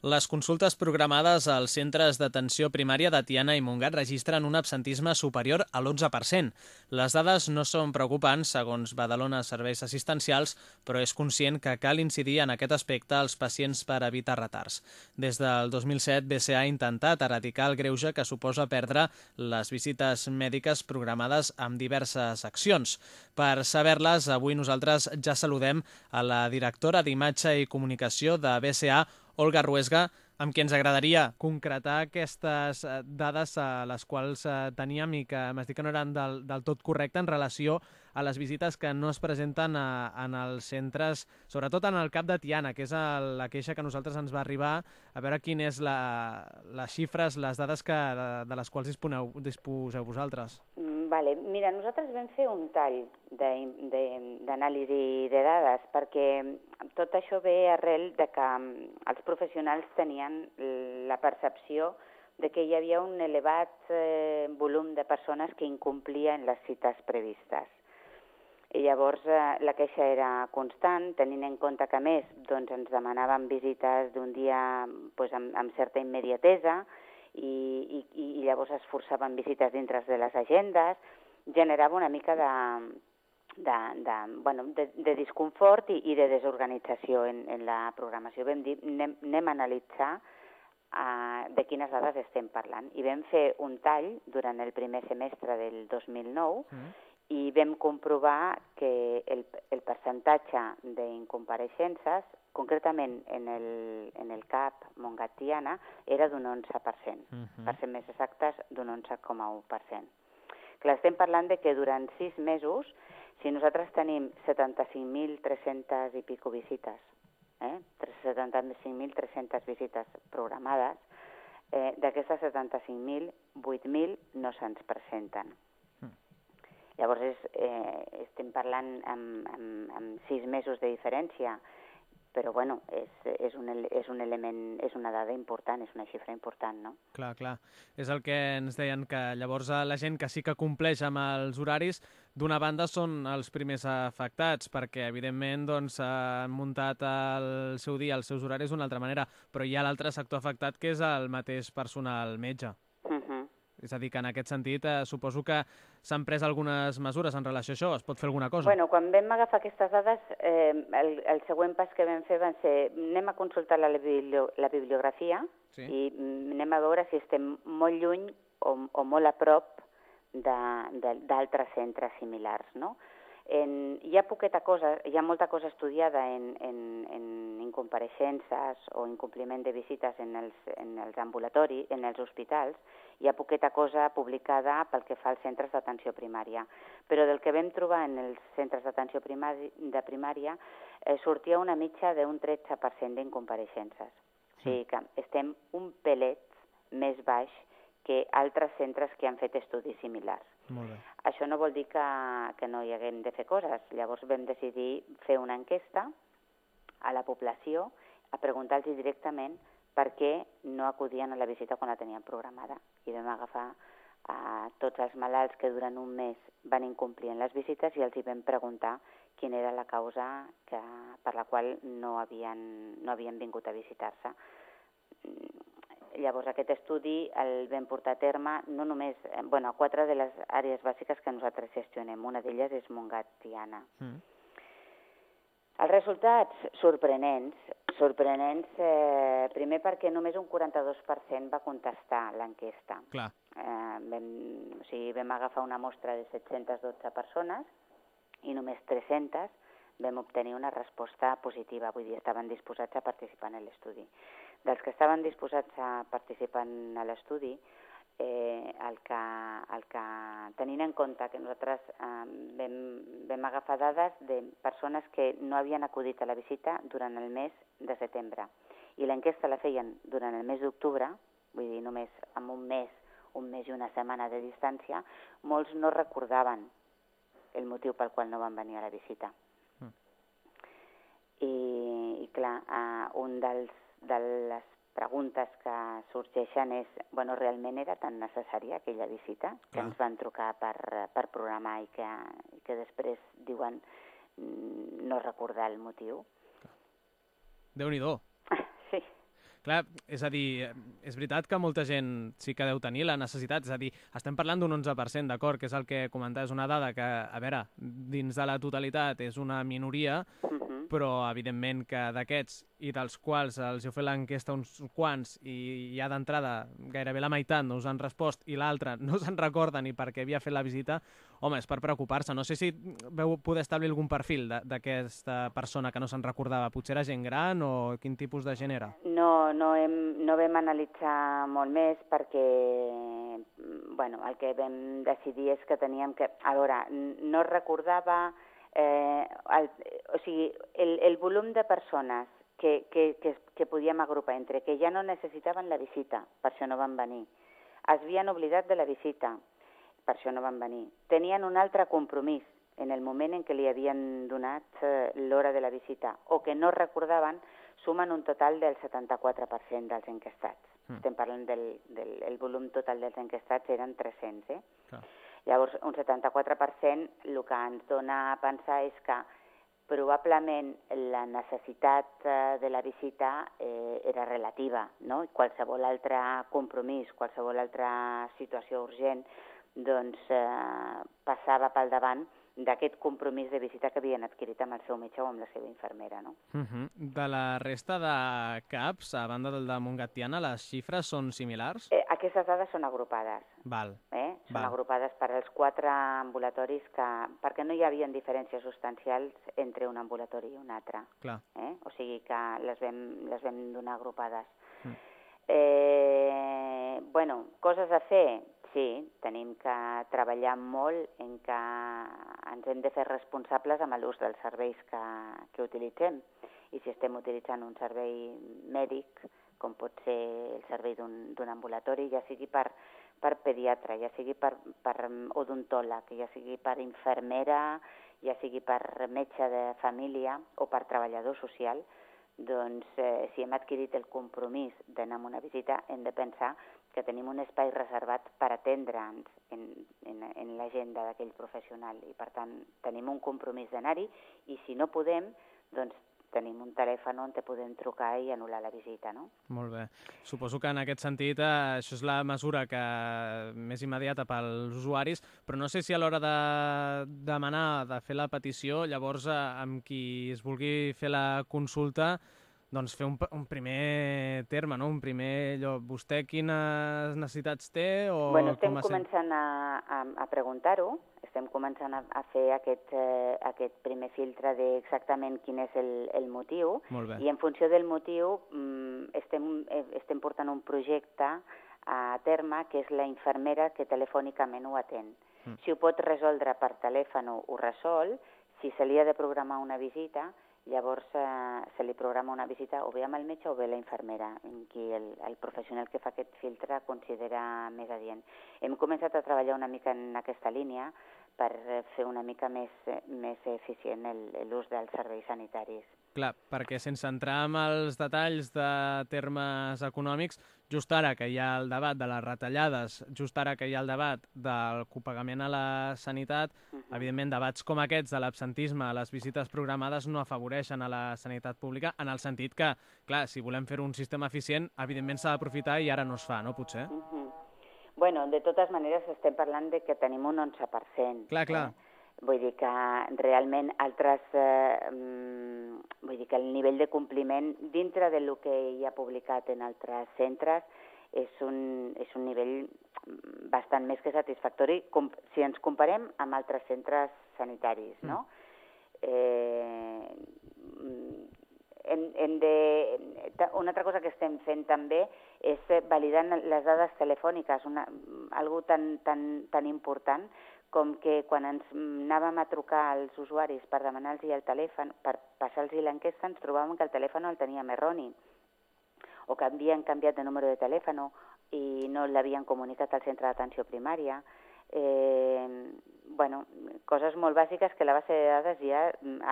Les consultes programades als centres d'atenció primària de Tiana i Montgat registren un absentisme superior a l'11%. Les dades no són preocupants, segons Badalona Serveis Assistencials, però és conscient que cal incidir en aquest aspecte als pacients per evitar retards. Des del 2007, BCA ha intentat erradicar el greuge que suposa perdre les visites mèdiques programades amb diverses accions. Per saber-les, avui nosaltres ja saludem a la directora d'Imatge i Comunicació de BCA, Olga Ruesga, amb qui ens agradaria concretar aquestes eh, dades a les quals eh, teníem i que dit que no eren del, del tot correctes en relació a les visites que no es presenten a, en els centres, sobretot en el cap de Tiana, que és el, la queixa que nosaltres ens va arribar, a veure quines la, les xifres, les dades que, de, de les quals disponeu, disposeu vosaltres. Vale. Mira, nosaltres vam fer un tall d'anàlisi de, de, de dades perquè tot això ve arrel de que mm, els professionals tenien la percepció de que hi havia un elevat eh, volum de persones que incomplien les cites previstes. I llavors eh, la queixa era constant, tenint en compte que més doncs, ens demanaven visites d'un dia doncs, amb, amb certa immediatesa i, i, i llavors es forçaven visites dintre de les agendes, generava una mica de, de, de, bueno, de, de desconfort i, i de desorganització en, en la programació. Vam dir, anem, anem a analitzar uh, de quines dades estem parlant. I vam fer un tall durant el primer semestre del 2009 mm i vam comprovar que el, el percentatge d'incompareixences, concretament en el, en el CAP Montgatiana, era d'un 11%, uh -huh. per ser més exactes, d'un 11,1%. Clar, estem parlant de que durant sis mesos, si nosaltres tenim 75.300 i pico visites, eh? 75.300 visites programades, eh, d'aquestes 75.000, 8.000 no se'ns presenten. Llavors és, eh, estem parlant amb, amb, amb sis mesos de diferència, però bueno, és, és, un, és un element, és una dada important, és una xifra important, no? Clar, clar. És el que ens deien, que llavors la gent que sí que compleix amb els horaris, d'una banda són els primers afectats, perquè evidentment doncs, han muntat el seu dia, els seus horaris d'una altra manera, però hi ha l'altre sector afectat que és el mateix personal metge. És a dir, que en aquest sentit eh, suposo que s'han pres algunes mesures en relació a això. Es pot fer alguna cosa? Bueno, quan vam agafar aquestes dades, eh, el, el següent pas que vam fer va ser anem a consultar la, biblio, la bibliografia sí. i anem a veure si estem molt lluny o, o molt a prop d'altres centres similars, no? En, hi ha poqueta cosa, hi ha molta cosa estudiada en, en, en incompareixences o incompliment de visites en els, en els ambulatoris, en els hospitals, hi ha poqueta cosa publicada pel que fa als centres d'atenció primària. Però del que vam trobar en els centres d'atenció primària, de primària eh, sortia una mitja d'un 13% d'incompareixences. O sigui que estem un pelet més baix que altres centres que han fet estudis similars. Molt bé. Això no vol dir que, que no hi haguem de fer coses. Llavors vam decidir fer una enquesta a la població a preguntar-los directament per què no acudien a la visita quan la tenien programada. I vam agafar a tots els malalts que durant un mes van incomplir les visites i els hi vam preguntar quina era la causa que, per la qual no havien, no havien vingut a visitar-se Llavors aquest estudi el vam portar a terme no només, eh, bueno, a quatre de les àrees bàsiques que nosaltres gestionem. Una d'elles és Montgat Tiana. Mm. Els resultats sorprenents, sorprenents eh, primer perquè només un 42% va contestar l'enquesta. Clar. Eh, vam, o sigui, vam agafar una mostra de 712 persones i només 300 vam obtenir una resposta positiva, vull dir, estaven disposats a participar en l'estudi. Dels que estaven disposats a participar en l'estudi, eh, el, que, el que, tenint en compte que nosaltres eh, vam, vam agafar dades de persones que no havien acudit a la visita durant el mes de setembre i l'enquesta la feien durant el mes d'octubre, vull dir, només amb un mes, un mes i una setmana de distància, molts no recordaven el motiu pel qual no van venir a la visita. Mm. Clar, eh, un dels de les preguntes que sorgeixen és, bueno, realment era tan necessària aquella visita que Clar. ens van trucar per, per programar i que, i que després diuen mm, no recordar el motiu. déu nhi Sí. Clar, és a dir, és veritat que molta gent sí que deu tenir la necessitat, és a dir, estem parlant d'un 11%, d'acord, que és el que comentaves, una dada que, a veure, dins de la totalitat és una minoria, -huh però evidentment que d'aquests i dels quals els heu fet l'enquesta uns quants i ja d'entrada gairebé la meitat no us han respost i l'altra no se'n recorden ni perquè havia fet la visita, home, és per preocupar-se. No sé si veu poder establir algun perfil d'aquesta persona que no se'n recordava. Potser era gent gran o quin tipus de gent era? No, no, hem, no vam analitzar molt més perquè bueno, el que vam decidir és que teníem que... A veure, no recordava eh, el, o sigui, el, el volum de persones que, que, que, que podíem agrupar entre que ja no necessitaven la visita, per això no van venir, es havien oblidat de la visita, per això no van venir, tenien un altre compromís en el moment en què li havien donat eh, l'hora de la visita o que no recordaven, sumen un total del 74% dels enquestats. Mm. Estem parlant del, del el volum total dels enquestats, eren 300, eh? Clar. Llavors, un 74% el que ens dona a pensar és que probablement la necessitat eh, de la visita eh, era relativa, no? Qualsevol altre compromís, qualsevol altra situació urgent, doncs eh, passava pel davant d'aquest compromís de visita que havien adquirit amb el seu metge o amb la seva infermera. No? Uh -huh. De la resta de CAPs, a banda del de Montgatiana, les xifres són similars? Eh, aquestes dades són agrupades. Val. Eh? Són Val. agrupades per als quatre ambulatoris que, perquè no hi havia diferències substancials entre un ambulatori i un altre. Clar. Eh? O sigui que les vam, les vam donar agrupades. Mm. Eh, bueno, coses a fer, Sí, tenim que treballar molt en que ens hem de fer responsables amb l'ús dels serveis que, que utilitzem. I si estem utilitzant un servei mèdic, com pot ser el servei d'un ambulatori, ja sigui per, per pediatre, ja sigui per, per odontòleg, ja sigui per infermera, ja sigui per metge de família o per treballador social, doncs eh, si hem adquirit el compromís d'anar a una visita hem de pensar que tenim un espai reservat per atendre'ns en, en, en l'agenda d'aquell professional i per tant tenim un compromís d'anar-hi i si no podem, doncs tenim un telèfon on te podem trucar i anul·lar la visita, no? Molt bé. Suposo que en aquest sentit eh, això és la mesura que més immediata pels usuaris, però no sé si a l'hora de demanar, de fer la petició, llavors eh, amb qui es vulgui fer la consulta doncs fer un, un primer terme, no? un primer allò. Vostè quines necessitats té? O bueno, estem com començant a, a, a preguntar-ho, estem començant a, a fer aquest, eh, aquest primer filtre d'exactament quin és el, el motiu i en funció del motiu mm, estem, eh, estem portant un projecte a terme que és la infermera que telefònicament ho atén. Mm. Si ho pot resoldre per telèfon, ho resol, si se li ha de programar una visita, Llavors eh, se li programa una visita o bé amb el metge o bé la infermera, en qui el, el professional que fa aquest filtre considera més adient. Hem començat a treballar una mica en aquesta línia per fer una mica més, més eficient l'ús dels serveis sanitaris. Clar, perquè sense entrar en els detalls de termes econòmics, just ara que hi ha el debat de les retallades, just ara que hi ha el debat del copagament a la sanitat, uh -huh. evidentment debats com aquests de l'absentisme a les visites programades no afavoreixen a la sanitat pública en el sentit que, clar, si volem fer un sistema eficient, evidentment s'ha d'aprofitar i ara no es fa, no potser? Uh -huh. Bueno, de totes maneres estem parlant de que tenim un 11%. Clar, clar. Eh? Vull dir que realment altres... Eh, mm, vull dir que el nivell de compliment dintre de lo que hi ha publicat en altres centres és un, és un nivell bastant més que satisfactori com, si ens comparem amb altres centres sanitaris, no? Mm. Eh, hem, hem de, una altra cosa que estem fent també és validar les dades telefòniques, una, algo tan, tan, tan important com que quan ens anàvem a trucar als usuaris per demanar-los el telèfon, per passar-los l'enquesta, ens trobàvem que el telèfon el teníem erroni o que havien canviat de número de telèfon i no l'havien comunicat al centre d'atenció primària. Eh, bueno, coses molt bàsiques que la base de dades ja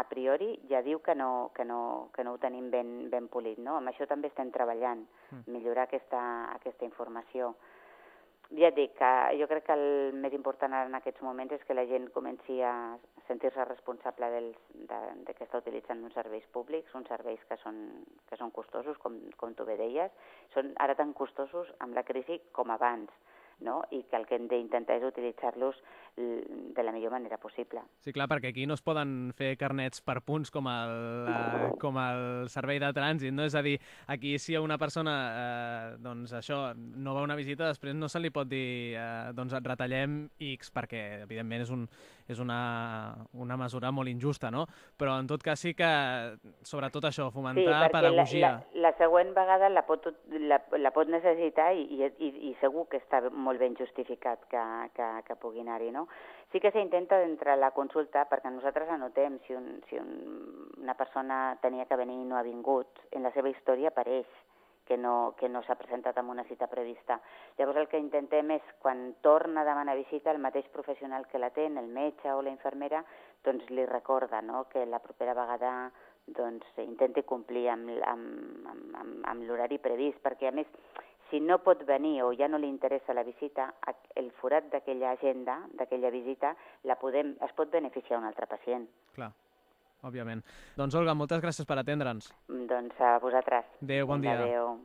a priori ja diu que no, que no, que no ho tenim ben, ben polit. No? Amb això també estem treballant, mm. millorar aquesta, aquesta informació. ja et dic que jo crec que el més important en aquests moments és que la gent comenci a sentir-se responsable dels, de, de que està utilitzant uns serveis públics, uns serveis que són, que són costosos, com, com tu bé deies, són ara tan costosos amb la crisi com abans no? i que el que hem d'intentar és utilitzar-los de la millor manera possible. Sí, clar, perquè aquí no es poden fer carnets per punts com el, uh, com el servei de trànsit, no? És a dir, aquí si a una persona, eh, doncs això, no va a una visita, després no se li pot dir, eh, doncs et retallem X, perquè evidentment és, un, és una, una mesura molt injusta, no? Però en tot cas sí que, sobretot això, fomentar sí, pedagogia. La, la, la següent vegada la pot, la, la pot necessitar i, i, i segur que està molt ben justificat que, que, que pugui anar-hi, no? Sí que s'intenta d'entre la consulta, perquè nosaltres anotem si, un, si un, una persona tenia que venir i no ha vingut, en la seva història apareix que no, que no s'ha presentat amb una cita prevista. Llavors el que intentem és, quan torna a demanar visita, el mateix professional que l'atén, el metge o la infermera, doncs li recorda no? que la propera vegada doncs, intenti complir amb, amb, amb, amb, amb l'horari previst, perquè a més si no pot venir o ja no li interessa la visita, el forat d'aquella agenda, d'aquella visita, la podem, es pot beneficiar un altre pacient. Clar, òbviament. Doncs Olga, moltes gràcies per atendre'ns. Doncs a vosaltres. Adéu, bon dia. Adéu.